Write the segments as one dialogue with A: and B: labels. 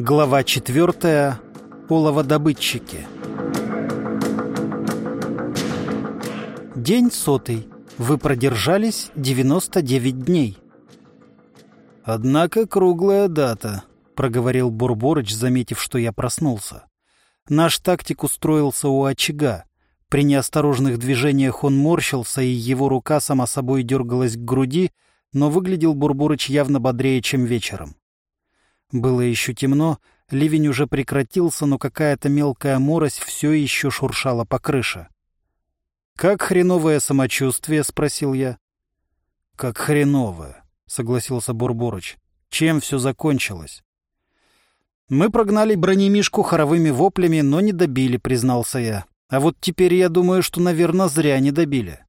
A: Глава четвертая. Оловодобытчики. День сотый. Вы продержались 99 дней.
B: Однако круглая дата, проговорил Бурборыч, заметив, что я проснулся. Наш тактик устроился у очага. При неосторожных движениях он морщился, и его рука сама собой дергалась к груди, но выглядел Бурборыч явно бодрее, чем вечером. Было еще темно, ливень уже прекратился, но какая-то мелкая морось все еще шуршала по крыше. «Как хреновое самочувствие?» — спросил я. «Как хреновое», — согласился Бурборыч. «Чем все закончилось?» «Мы прогнали бронемишку хоровыми воплями, но не добили», — признался я. «А вот теперь я думаю, что, наверное, зря не добили».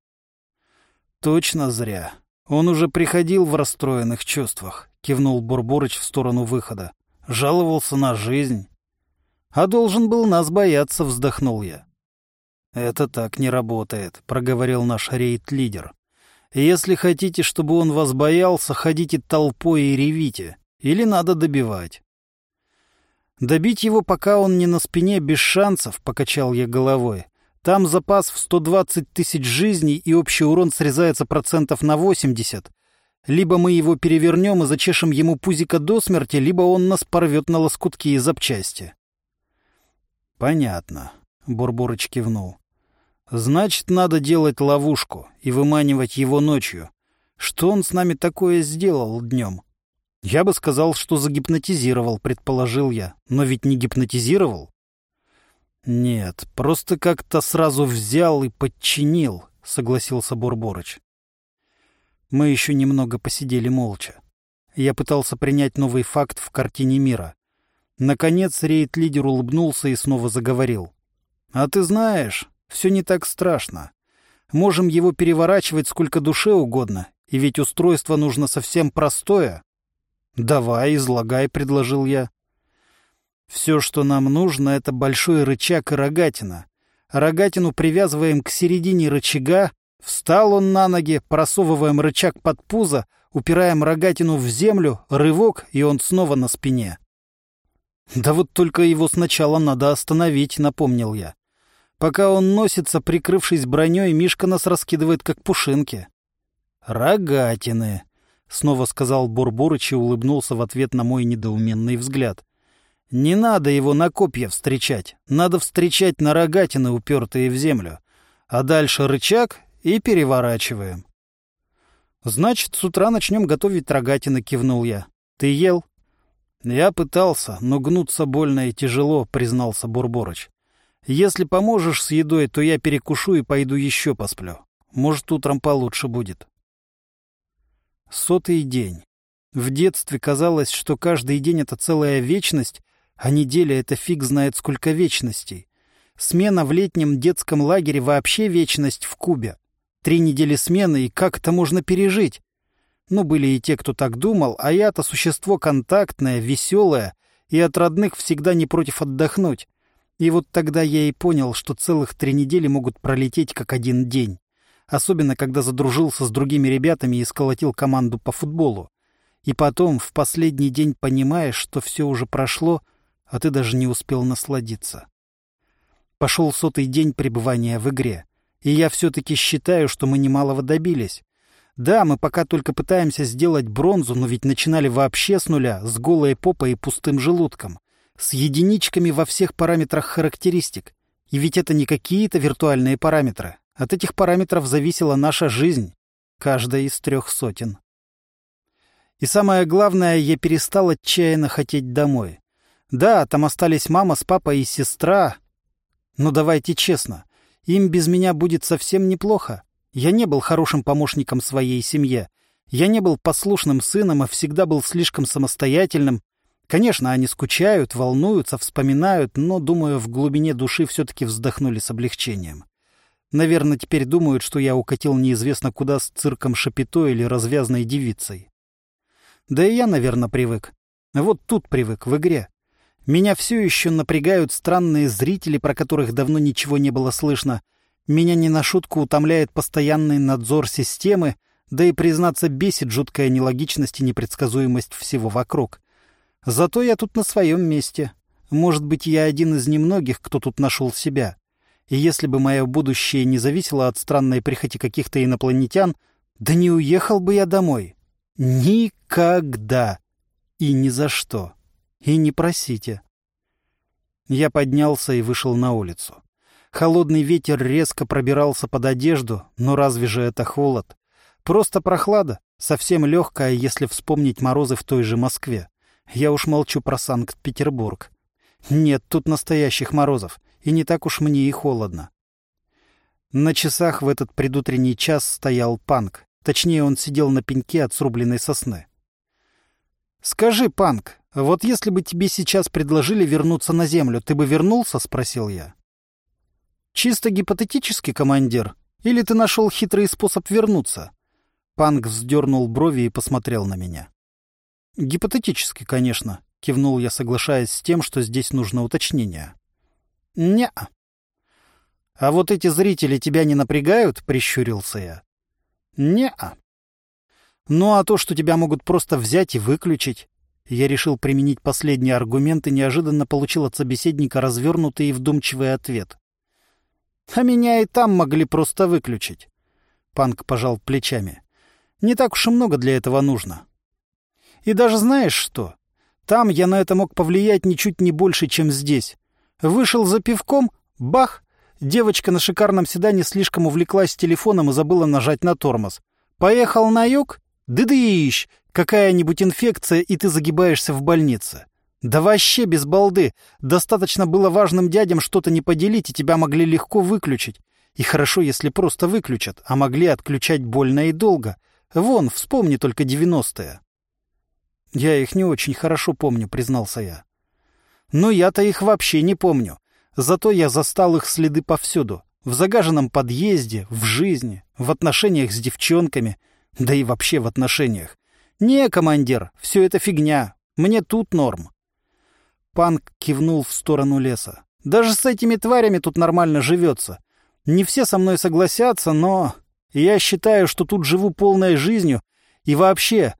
B: «Точно зря. Он уже приходил в расстроенных чувствах», — кивнул Бурборыч в сторону выхода. «Жаловался на жизнь». «А должен был нас бояться», — вздохнул я. «Это так не работает», — проговорил наш рейд-лидер. «Если хотите, чтобы он вас боялся, ходите толпой и ревите. Или надо добивать». «Добить его, пока он не на спине, без шансов», — покачал я головой. Там запас в 120 тысяч жизней, и общий урон срезается процентов на 80. Либо мы его перевернем и зачешем ему пузико до смерти, либо он нас порвет на лоскутки и запчасти. «Понятно», — Бурборыч кивнул. «Значит, надо делать ловушку и выманивать его ночью. Что он с нами такое сделал днем?» «Я бы сказал, что загипнотизировал», — предположил я. «Но ведь не гипнотизировал». «Нет, просто как-то сразу взял и подчинил», — согласился Бурборыч. Мы еще немного посидели молча. Я пытался принять новый факт в картине мира. Наконец рейд-лидер улыбнулся и снова заговорил. «А ты знаешь, все не так страшно. Можем его переворачивать сколько душе угодно, и ведь устройство нужно совсем простое». «Давай, излагай», — предложил я. Все, что нам нужно, это большой рычаг и рогатина. Рогатину привязываем к середине рычага, встал он на ноги, просовываем рычаг под пузо, упираем рогатину в землю, рывок, и он снова на спине. «Да вот только его сначала надо остановить», — напомнил я. «Пока он носится, прикрывшись броней, Мишка нас раскидывает, как пушинки». «Рогатины», — снова сказал Бурбурыч и улыбнулся в ответ на мой недоуменный взгляд. Не надо его на копья встречать, надо встречать на рогатины, упертые в землю. А дальше рычаг и переворачиваем. «Значит, с утра начнем готовить рогатины», — кивнул я. «Ты ел?» «Я пытался, но гнуться больно и тяжело», — признался Бурборыч. «Если поможешь с едой, то я перекушу и пойду еще посплю. Может, утром получше будет». Сотый день. В детстве казалось, что каждый день — это целая вечность, а неделя — это фиг знает сколько вечностей. Смена в летнем детском лагере вообще вечность в Кубе. Три недели смены, и как это можно пережить? Ну, были и те, кто так думал, а я-то существо контактное, веселое, и от родных всегда не против отдохнуть. И вот тогда я и понял, что целых три недели могут пролететь как один день. Особенно, когда задружился с другими ребятами и сколотил команду по футболу. И потом, в последний день понимаешь, что все уже прошло — а ты даже не успел насладиться. Пошел сотый день пребывания в игре, и я все-таки считаю, что мы немалого добились. Да, мы пока только пытаемся сделать бронзу, но ведь начинали вообще с нуля, с голой попой и пустым желудком, с единичками во всех параметрах характеристик. И ведь это не какие-то виртуальные параметры. От этих параметров зависела наша жизнь, каждая из трех сотен. И самое главное, я перестал отчаянно хотеть домой. Да, там остались мама с папой и сестра. Но давайте честно, им без меня будет совсем неплохо. Я не был хорошим помощником своей семье. Я не был послушным сыном, а всегда был слишком самостоятельным. Конечно, они скучают, волнуются, вспоминают, но, думаю, в глубине души все-таки вздохнули с облегчением. Наверное, теперь думают, что я укатил неизвестно куда с цирком Шапито или развязной девицей. Да и я, наверное, привык. Вот тут привык, в игре. Меня все еще напрягают странные зрители, про которых давно ничего не было слышно. Меня не на шутку утомляет постоянный надзор системы, да и, признаться, бесит жуткая нелогичность и непредсказуемость всего вокруг. Зато я тут на своем месте. Может быть, я один из немногих, кто тут нашел себя. И если бы мое будущее не зависело от странной прихоти каких-то инопланетян, да не уехал бы я домой. Никогда. И ни за что. И не просите. Я поднялся и вышел на улицу. Холодный ветер резко пробирался под одежду, но разве же это холод? Просто прохлада, совсем легкая, если вспомнить морозы в той же Москве. Я уж молчу про Санкт-Петербург. Нет тут настоящих морозов, и не так уж мне и холодно. На часах в этот предутренний час стоял Панк. Точнее, он сидел на пеньке от срубленной сосны. «Скажи, Панк, вот если бы тебе сейчас предложили вернуться на Землю, ты бы вернулся?» — спросил я. «Чисто гипотетически, командир? Или ты нашел хитрый способ вернуться?» Панк вздернул брови и посмотрел на меня. «Гипотетически, конечно», — кивнул я, соглашаясь с тем, что здесь нужно уточнение. не -а. «А вот эти зрители тебя не напрягают?» — прищурился я. не -а. «Ну а то, что тебя могут просто взять и выключить?» Я решил применить последний аргумент и неожиданно получил от собеседника развернутый и вдумчивый ответ. «А меня и там могли просто выключить». Панк пожал плечами. «Не так уж и много для этого нужно. И даже знаешь что? Там я на это мог повлиять ничуть не больше, чем здесь. Вышел за пивком, бах! Девочка на шикарном седане слишком увлеклась телефоном и забыла нажать на тормоз. Поехал на юг? Дыдыщ! Какая-нибудь инфекция, и ты загибаешься в больнице. Да вообще без балды. Достаточно было важным дядям что-то не поделить, и тебя могли легко выключить. И хорошо, если просто выключат, а могли отключать больно и долго. Вон, вспомни только девяностые. «Я их не очень хорошо помню», — признался я. «Но я-то их вообще не помню. Зато я застал их следы повсюду. В загаженном подъезде, в жизни, в отношениях с девчонками, да и вообще в отношениях. Не, командир, все это фигня. Мне тут норм». Панк кивнул в сторону леса. «Даже с этими тварями тут нормально живется. Не все со мной согласятся, но я считаю, что тут живу полной жизнью. И вообще,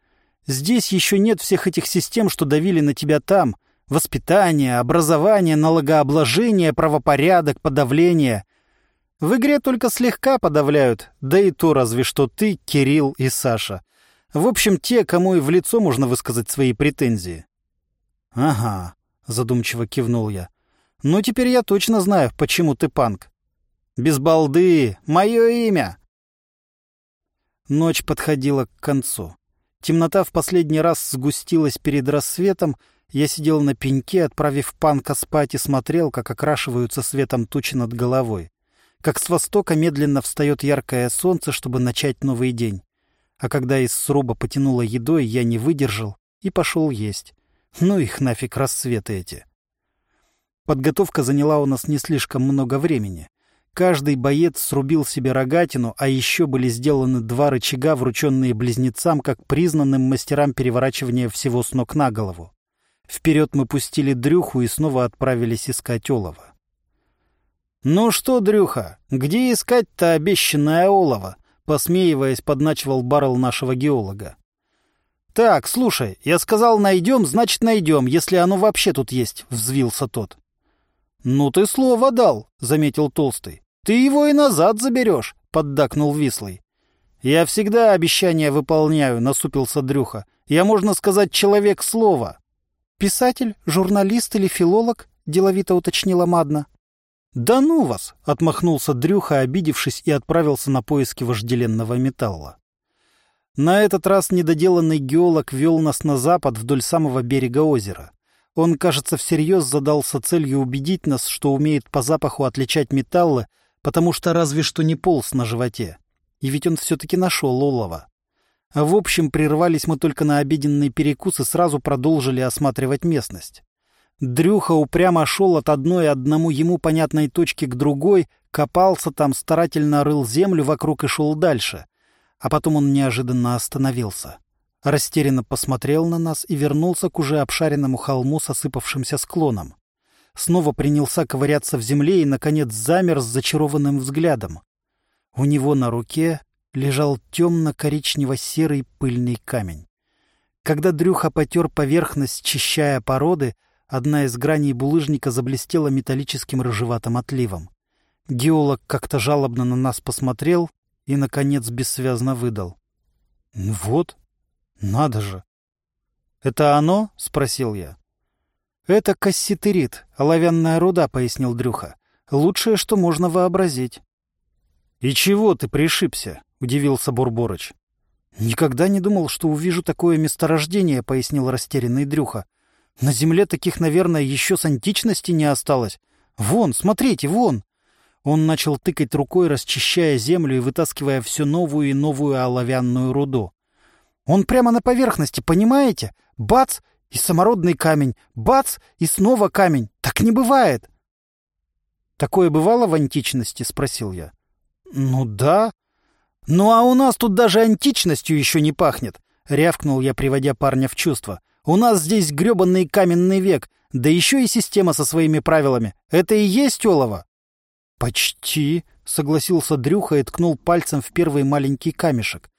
B: Здесь еще нет всех этих систем, что давили на тебя там. Воспитание, образование, налогообложение, правопорядок, подавление. В игре только слегка подавляют, да и то разве что ты, Кирилл и Саша. В общем, те, кому и в лицо можно высказать свои претензии. — Ага, — задумчиво кивнул я. — Ну, теперь я точно знаю, почему ты панк. — Без балды, мое имя. Ночь подходила к концу. Темнота в последний раз сгустилась перед рассветом. Я сидел на пеньке, отправив панка спать, и смотрел, как окрашиваются светом тучи над головой. Как с востока медленно встает яркое солнце, чтобы начать новый день. А когда из сруба потянуло едой, я не выдержал и пошел есть. Ну их нафиг рассветы эти. Подготовка заняла у нас не слишком много времени. Каждый боец срубил себе рогатину, а еще были сделаны два рычага, врученные близнецам, как признанным мастерам переворачивания всего с ног на голову. Вперед мы пустили Дрюху и снова отправились искать олова. «Ну что, Дрюха, где искать-то обещанное олово?» Посмеиваясь, подначивал Баррел нашего геолога. «Так, слушай, я сказал, найдем, значит, найдем, если оно вообще тут есть», — взвился тот. «Ну ты слово дал», — заметил Толстый. «Ты его и назад заберешь», — поддакнул Вислый. «Я всегда обещания выполняю», — насупился Дрюха. «Я, можно сказать, человек слова». «Писатель, журналист или филолог?» — деловито уточнила Мадна. «Да ну вас!» — отмахнулся Дрюха, обидевшись, и отправился на поиски вожделенного металла. На этот раз недоделанный геолог вел нас на запад вдоль самого берега озера. Он, кажется, всерьез задался целью убедить нас, что умеет по запаху отличать металлы, потому что разве что не полз на животе. И ведь он все-таки нашел олова. А в общем, прервались мы только на обеденный перекус и сразу продолжили осматривать местность. Дрюха упрямо шел от одной одному ему понятной точки к другой, копался там, старательно рыл землю вокруг и шел дальше. А потом он неожиданно остановился растерянно посмотрел на нас и вернулся к уже обшаренному холму с осыпавшимся склоном. Снова принялся ковыряться в земле и, наконец, замер с зачарованным взглядом. У него на руке лежал темно-коричнево-серый пыльный камень. Когда Дрюха потер поверхность, чищая породы, одна из граней булыжника заблестела металлическим рыжеватым отливом. Геолог как-то жалобно на нас посмотрел и, наконец, бессвязно выдал. — Вот, надо же. — Это оно? — спросил я. — Это касситерит, оловянная руда, — пояснил Дрюха. — Лучшее, что можно вообразить. — И чего ты пришибся? — удивился Бурборыч. — Никогда не думал, что увижу такое месторождение, — пояснил растерянный Дрюха. — На земле таких, наверное, еще с античности не осталось. Вон, смотрите, вон! Он начал тыкать рукой, расчищая землю и вытаскивая все новую и новую оловянную руду. Он прямо на поверхности, понимаете? Бац! И самородный камень. Бац! И снова камень. Так не бывает. Такое бывало в античности? Спросил я. Ну да. Ну а у нас тут даже античностью еще не пахнет. Рявкнул я, приводя парня в чувство. У нас здесь гребанный каменный век, да еще и система со своими правилами. Это и есть олово. «Почти», — согласился Дрюха и ткнул пальцем в первый маленький камешек.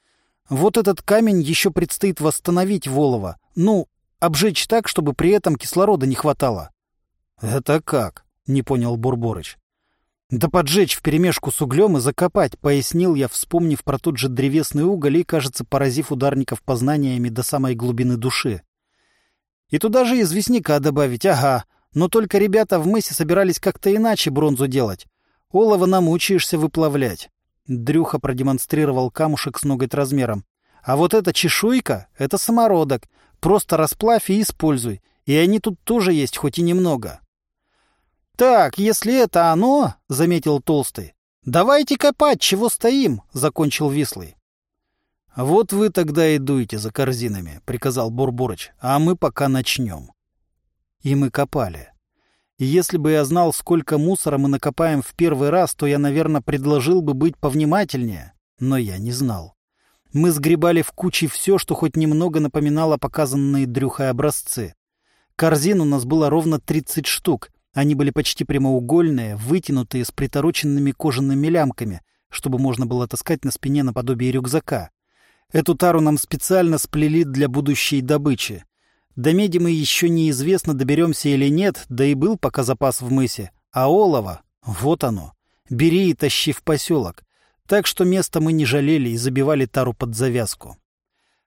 B: «Вот этот камень еще предстоит восстановить Волова. Ну, обжечь так, чтобы при этом кислорода не хватало». «Это как?» — не понял Бурборыч. «Да поджечь вперемешку с углем и закопать», — пояснил я, вспомнив про тот же древесный уголь и, кажется, поразив ударников познаниями до самой глубины души. «И туда же известняка добавить, ага, но только ребята в мысе собирались как-то иначе бронзу делать. Олово намучаешься выплавлять. Дрюха продемонстрировал камушек с ноготь размером. А вот эта чешуйка — это самородок. Просто расплавь и используй. И они тут тоже есть, хоть и немного. «Так, если это оно, — заметил Толстый, — давайте копать, чего стоим, — закончил Вислый. «Вот вы тогда и дуйте за корзинами», — приказал Бурборыч, — «а мы пока начнем». И мы копали. И если бы я знал, сколько мусора мы накопаем в первый раз, то я, наверное, предложил бы быть повнимательнее. Но я не знал. Мы сгребали в куче все, что хоть немного напоминало показанные Дрюхой образцы. Корзин у нас было ровно 30 штук. Они были почти прямоугольные, вытянутые с притороченными кожаными лямками, чтобы можно было таскать на спине наподобие рюкзака. Эту тару нам специально сплели для будущей добычи. До меди мы еще неизвестно, доберемся или нет, да и был пока запас в мысе. А олово, вот оно. Бери и тащи в поселок. Так что место мы не жалели и забивали тару под завязку.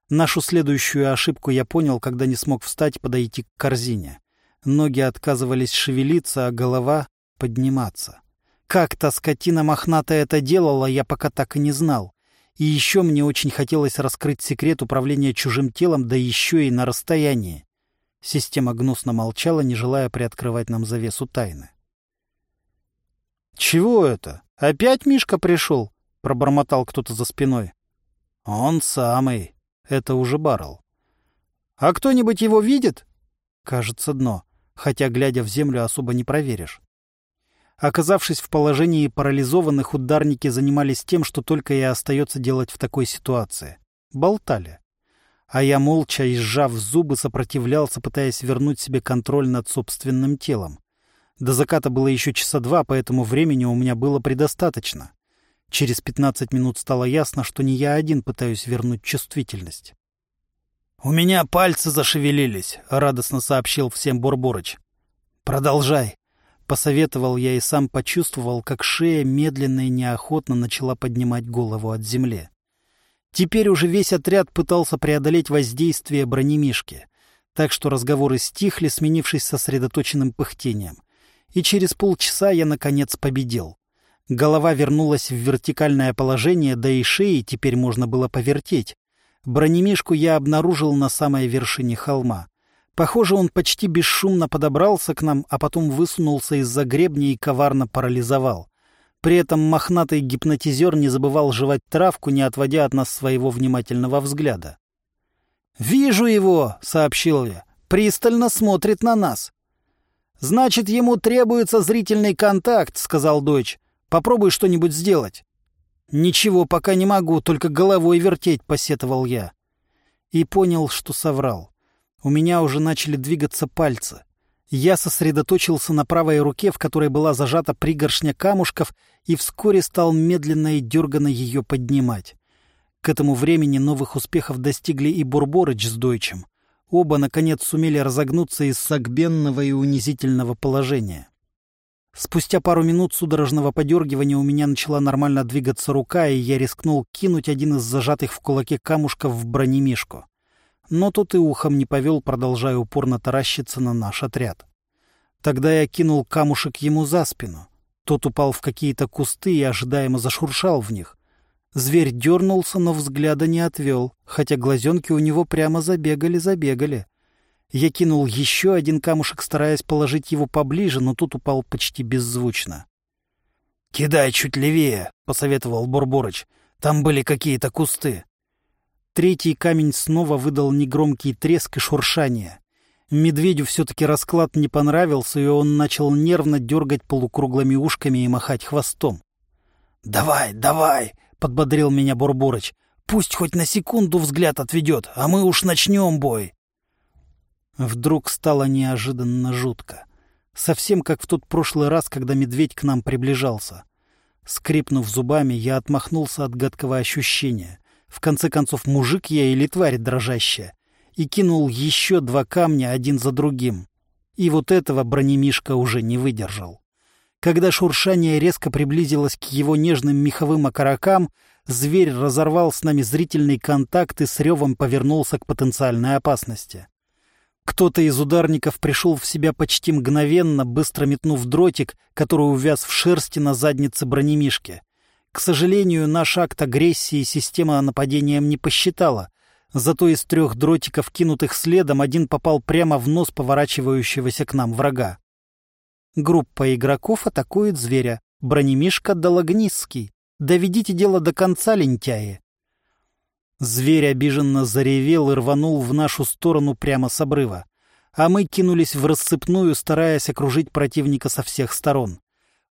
B: Нашу следующую ошибку я понял, когда не смог встать подойти к корзине. Ноги отказывались шевелиться, а голова — подниматься. Как та скотина мохнатая это делала, я пока так и не знал. И еще мне очень хотелось раскрыть секрет управления чужим телом, да еще и на расстоянии. Система гнусно молчала, не желая приоткрывать нам завесу тайны. «Чего это? Опять Мишка пришел?» — пробормотал кто-то за спиной. «Он самый. Это уже Баррел». «А кто-нибудь его видит?» «Кажется, дно. Хотя, глядя в землю, особо не проверишь». Оказавшись в положении парализованных, ударники занимались тем, что только и остается делать в такой ситуации. Болтали. А я, молча и сжав зубы, сопротивлялся, пытаясь вернуть себе контроль над собственным телом. До заката было еще часа два, поэтому времени у меня было предостаточно. Через пятнадцать минут стало ясно, что не я один пытаюсь вернуть чувствительность. «У меня пальцы зашевелились», — радостно сообщил всем Борборыч. «Продолжай», Посоветовал я и сам почувствовал, как шея медленно и неохотно начала поднимать голову от земли. Теперь уже весь отряд пытался преодолеть воздействие бронемишки, так что разговоры стихли, сменившись сосредоточенным пыхтением. И через полчаса я, наконец, победил. Голова вернулась в вертикальное положение, да и шеи теперь можно было повертеть. Бронемишку я обнаружил на самой вершине холма. Похоже, он почти бесшумно подобрался к нам, а потом высунулся из-за гребня и коварно парализовал. При этом мохнатый гипнотизер не забывал жевать травку, не отводя от нас своего внимательного взгляда. «Вижу его!» — сообщил я. «Пристально смотрит на нас». «Значит, ему требуется зрительный контакт», — сказал дочь. «Попробуй что-нибудь сделать». «Ничего пока не могу, только головой вертеть», — посетовал я. И понял, что соврал. У меня уже начали двигаться пальцы. Я сосредоточился на правой руке, в которой была зажата пригоршня камушков, и вскоре стал медленно и дерганно ее поднимать. К этому времени новых успехов достигли и Бурборыч с Дойчем. Оба, наконец, сумели разогнуться из сагбенного и унизительного положения. Спустя пару минут судорожного подергивания у меня начала нормально двигаться рука, и я рискнул кинуть один из зажатых в кулаке камушков в бронемишку. Но тот и ухом не повел, продолжая упорно таращиться на наш отряд. Тогда я кинул камушек ему за спину. Тот упал в какие-то кусты и ожидаемо зашуршал в них. Зверь дернулся, но взгляда не отвел, хотя глазенки у него прямо забегали-забегали. Я кинул еще один камушек, стараясь положить его поближе, но тут упал почти беззвучно. «Кидай чуть левее», — посоветовал Борборыч. «Там были какие-то кусты». Третий камень снова выдал негромкий треск и шуршание. Медведю все-таки расклад не понравился, и он начал нервно дергать полукруглыми ушками и махать хвостом. «Давай, давай!» — подбодрил меня Борборыч. «Пусть хоть на секунду взгляд отведет, а мы уж начнем бой!» Вдруг стало неожиданно жутко. Совсем как в тот прошлый раз, когда медведь к нам приближался. Скрипнув зубами, я отмахнулся от гадкого ощущения. В конце концов, мужик я или тварь дрожащая. И кинул еще два камня один за другим. И вот этого бронемишка уже не выдержал. Когда шуршание резко приблизилось к его нежным меховым окорокам, зверь разорвал с нами зрительный контакт и с ревом повернулся к потенциальной опасности. Кто-то из ударников пришел в себя почти мгновенно, быстро метнув дротик, который увяз в шерсти на заднице бронемишки. К сожалению, наш акт агрессии система нападением не посчитала. Зато из трех дротиков, кинутых следом, один попал прямо в нос поворачивающегося к нам врага. Группа игроков атакует зверя. Бронемишка Дологнисский. Доведите дело до конца, лентяи. Зверь обиженно заревел и рванул в нашу сторону прямо с обрыва. А мы кинулись в рассыпную, стараясь окружить противника со всех сторон.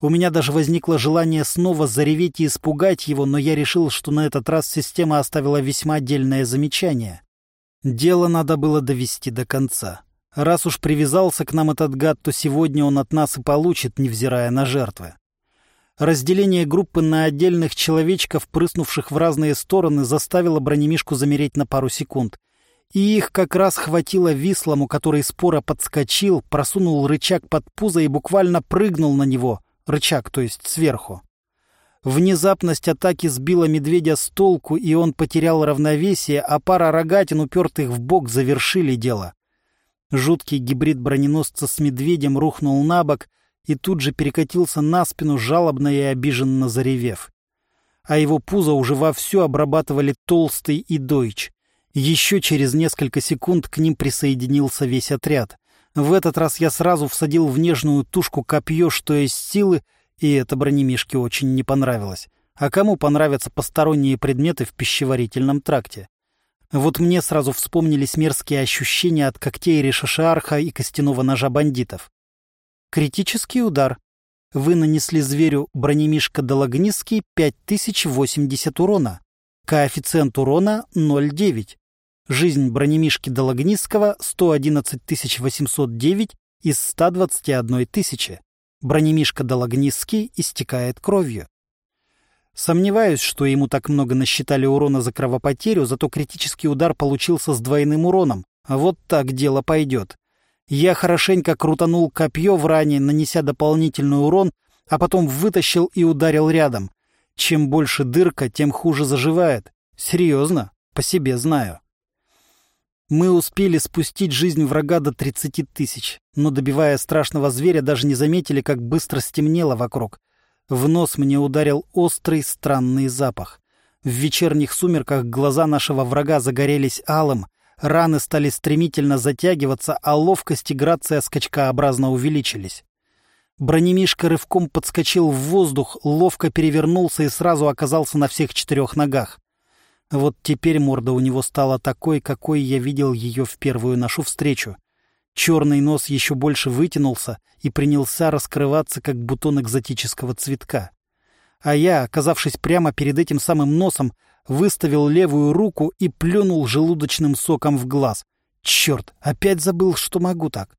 B: У меня даже возникло желание снова зареветь и испугать его, но я решил, что на этот раз система оставила весьма отдельное замечание. Дело надо было довести до конца. Раз уж привязался к нам этот гад, то сегодня он от нас и получит, невзирая на жертвы. Разделение группы на отдельных человечков, прыснувших в разные стороны, заставило бронемишку замереть на пару секунд. И их как раз хватило вислому, который споро подскочил, просунул рычаг под пузо и буквально прыгнул на него. Рычаг, то есть сверху. Внезапность атаки сбила медведя с толку, и он потерял равновесие, а пара рогатин, упертых в бок, завершили дело. Жуткий гибрид броненосца с медведем рухнул на бок — и тут же перекатился на спину, жалобно и обиженно заревев. А его пузо уже вовсю обрабатывали Толстый и Дойч. Еще через несколько секунд к ним присоединился весь отряд. В этот раз я сразу всадил в нежную тушку копье, что есть силы, и это бронемишке очень не понравилось. А кому понравятся посторонние предметы в пищеварительном тракте? Вот мне сразу вспомнились мерзкие ощущения от когтей решашарха и костяного ножа бандитов. Критический удар. Вы нанесли зверю бронемишка Дологнистский 5080 урона. Коэффициент урона 0,9. Жизнь бронемишки Дологнистского 111 809 из 121 тысячи. Бронемишка Дологнистский истекает кровью. Сомневаюсь, что ему так много насчитали урона за кровопотерю, зато критический удар получился с двойным уроном. Вот так дело пойдет. Я хорошенько крутанул копье в ране, нанеся дополнительный урон, а потом вытащил и ударил рядом. Чем больше дырка, тем хуже заживает. Серьезно, по себе знаю. Мы успели спустить жизнь врага до 30 тысяч, но, добивая страшного зверя, даже не заметили, как быстро стемнело вокруг. В нос мне ударил острый, странный запах. В вечерних сумерках глаза нашего врага загорелись алым — Раны стали стремительно затягиваться, а ловкость и грация скачкообразно увеличились. Бронемишка рывком подскочил в воздух, ловко перевернулся и сразу оказался на всех четырех ногах. Вот теперь морда у него стала такой, какой я видел ее в первую нашу встречу. Черный нос еще больше вытянулся и принялся раскрываться, как бутон экзотического цветка. А я, оказавшись прямо перед этим самым носом, выставил левую руку и плюнул желудочным соком в глаз. Черт, опять забыл, что могу так.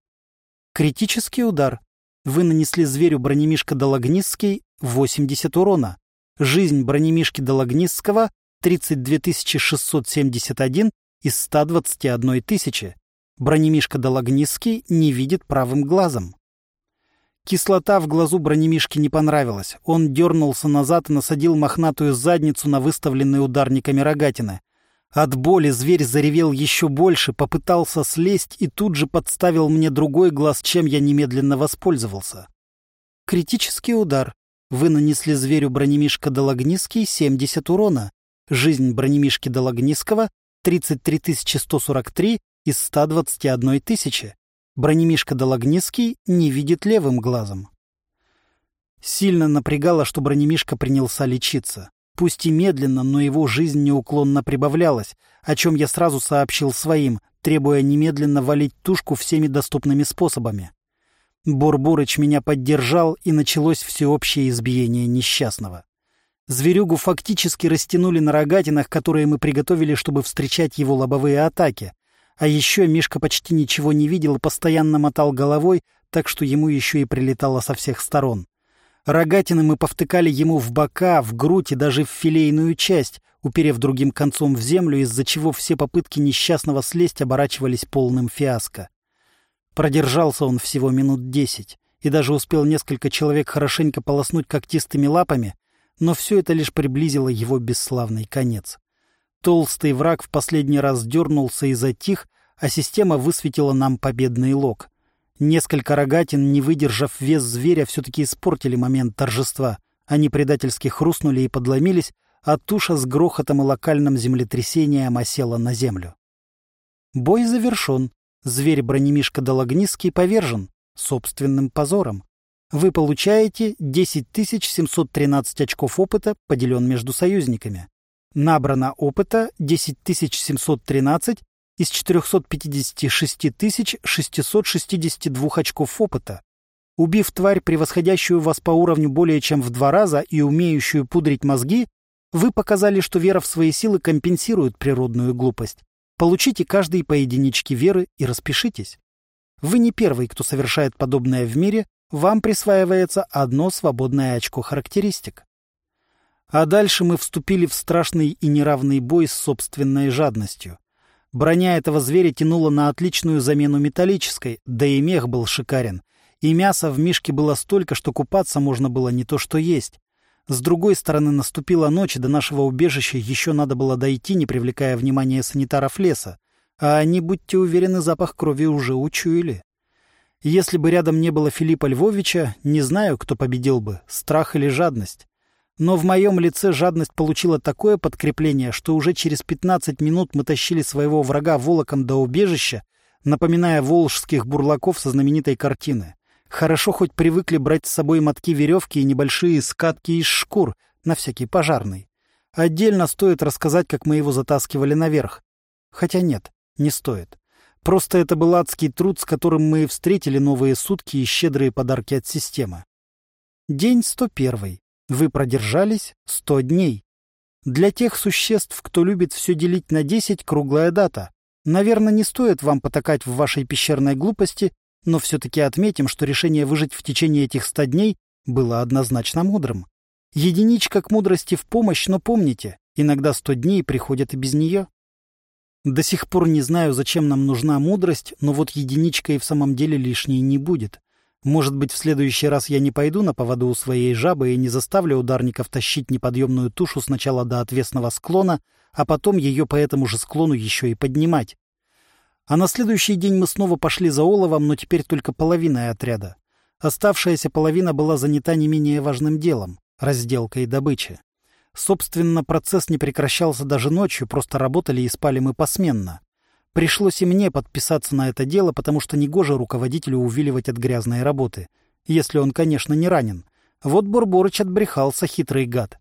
B: Критический удар. Вы нанесли зверю бронемишка Дологнистский 80 урона. Жизнь бронемишки Дологнистского 32 671 из 121 тысячи. Бронемишка Дологнистский не видит правым глазом. Кислота в глазу бронемишки не понравилась. Он дернулся назад и насадил мохнатую задницу на выставленные ударниками рогатины. От боли зверь заревел еще больше, попытался слезть и тут же подставил мне другой глаз, чем я немедленно воспользовался. Критический удар. Вы нанесли зверю бронемишка Дологнистский 70 урона. Жизнь бронемишки Дологнистского 33 143 из 121 тысячи. Бронемишка Дологнистский не видит левым глазом. Сильно напрягало, что бронемишка принялся лечиться. Пусть и медленно, но его жизнь неуклонно прибавлялась, о чем я сразу сообщил своим, требуя немедленно валить тушку всеми доступными способами. Борборыч меня поддержал, и началось всеобщее избиение несчастного. Зверюгу фактически растянули на рогатинах, которые мы приготовили, чтобы встречать его лобовые атаки, а еще Мишка почти ничего не видел и постоянно мотал головой, так что ему еще и прилетало со всех сторон. Рогатины мы повтыкали ему в бока, в грудь и даже в филейную часть, уперев другим концом в землю, из-за чего все попытки несчастного слезть оборачивались полным фиаско. Продержался он всего минут десять и даже успел несколько человек хорошенько полоснуть когтистыми лапами, но все это лишь приблизило его бесславный конец. Толстый враг в последний раз дернулся и затих, а система высветила нам победный лог. Несколько рогатин, не выдержав вес зверя, все-таки испортили момент торжества. Они предательски хрустнули и подломились, а туша с грохотом и локальным землетрясением осела на землю. Бой завершен. Зверь-бронемишка Дологнистский повержен. Собственным позором. Вы получаете 10 713 очков опыта, поделен между союзниками. Набрано опыта 10 713 из 456 662 очков опыта. Убив тварь, превосходящую вас по уровню более чем в два раза и умеющую пудрить мозги, вы показали, что вера в свои силы компенсирует природную глупость. Получите каждый по единичке веры и распишитесь. Вы не первый, кто совершает подобное в мире, вам присваивается одно свободное очко характеристик. А дальше мы вступили в страшный и неравный бой с собственной жадностью. Броня этого зверя тянула на отличную замену металлической, да и мех был шикарен. И мяса в мишке было столько, что купаться можно было не то что есть. С другой стороны, наступила ночь, до нашего убежища еще надо было дойти, не привлекая внимания санитаров леса. А они, будьте уверены, запах крови уже учуяли. Если бы рядом не было Филиппа Львовича, не знаю, кто победил бы, страх или жадность. Но в моем лице жадность получила такое подкрепление, что уже через 15 минут мы тащили своего врага волоком до убежища, напоминая волжских бурлаков со знаменитой картины. Хорошо хоть привыкли брать с собой мотки веревки и небольшие скатки из шкур, на всякий пожарный. Отдельно стоит рассказать, как мы его затаскивали наверх. Хотя нет, не стоит. Просто это был адский труд, с которым мы встретили новые сутки и щедрые подарки от системы. День 101. Вы продержались сто дней. Для тех существ, кто любит все делить на десять, круглая дата. Наверное, не стоит вам потакать в вашей пещерной глупости, но все-таки отметим, что решение выжить в течение этих ста дней было однозначно мудрым. Единичка к мудрости в помощь, но помните, иногда сто дней приходят и без нее. До сих пор не знаю, зачем нам нужна мудрость, но вот единичка и в самом деле лишней не будет. Может быть, в следующий раз я не пойду на поводу у своей жабы и не заставлю ударников тащить неподъемную тушу сначала до отвесного склона, а потом ее по этому же склону еще и поднимать. А на следующий день мы снова пошли за оловом, но теперь только половиной отряда. Оставшаяся половина была занята не менее важным делом — разделкой добычи. Собственно, процесс не прекращался даже ночью, просто работали и спали мы посменно. Пришлось и мне подписаться на это дело, потому что негоже руководителю увиливать от грязной работы. Если он, конечно, не ранен. Вот Бурборыч отбрехался, хитрый гад.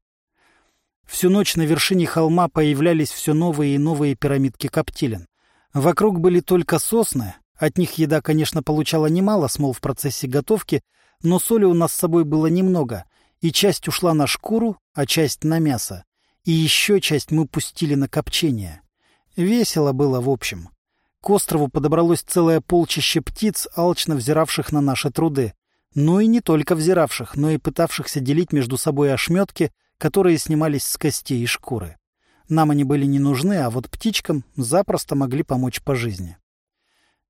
B: Всю ночь на вершине холма появлялись все новые и новые пирамидки коптилин. Вокруг были только сосны. От них еда, конечно, получала немало смол в процессе готовки, но соли у нас с собой было немного, и часть ушла на шкуру, а часть на мясо. И еще часть мы пустили на копчение. Весело было в общем. К острову подобралось целое полчище птиц, алчно взиравших на наши труды. Ну и не только взиравших, но и пытавшихся делить между собой ошметки, которые снимались с костей и шкуры. Нам они были не нужны, а вот птичкам запросто могли помочь по жизни.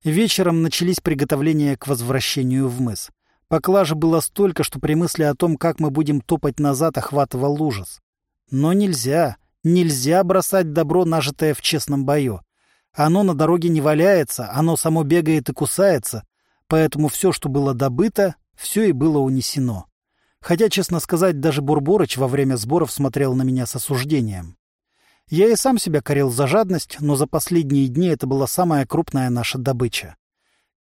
B: Вечером начались приготовления к возвращению в мыс. Поклажи было столько, что при мысли о том, как мы будем топать назад, охватывал ужас. Но нельзя, нельзя бросать добро, нажитое в честном бою. Оно на дороге не валяется, оно само бегает и кусается, поэтому все, что было добыто, все и было унесено. Хотя, честно сказать, даже Бурборыч во время сборов смотрел на меня с осуждением. Я и сам себя корил за жадность, но за последние дни это была самая крупная наша добыча.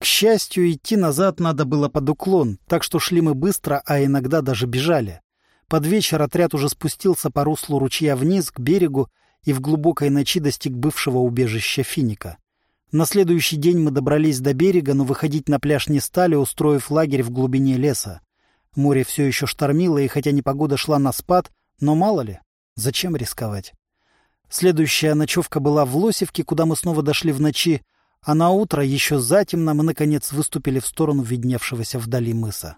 B: К счастью, идти назад надо было под уклон, так что шли мы быстро, а иногда даже бежали. Под вечер отряд уже спустился по руслу ручья вниз, к берегу, и в глубокой ночи достиг бывшего убежища Финика. На следующий день мы добрались до берега, но выходить на пляж не стали, устроив лагерь в глубине леса. Море все еще штормило, и хотя непогода шла на спад, но мало ли, зачем рисковать? Следующая ночевка была в Лосевке, куда мы снова дошли в ночи, а на утро еще затемно мы, наконец, выступили в сторону видневшегося вдали мыса.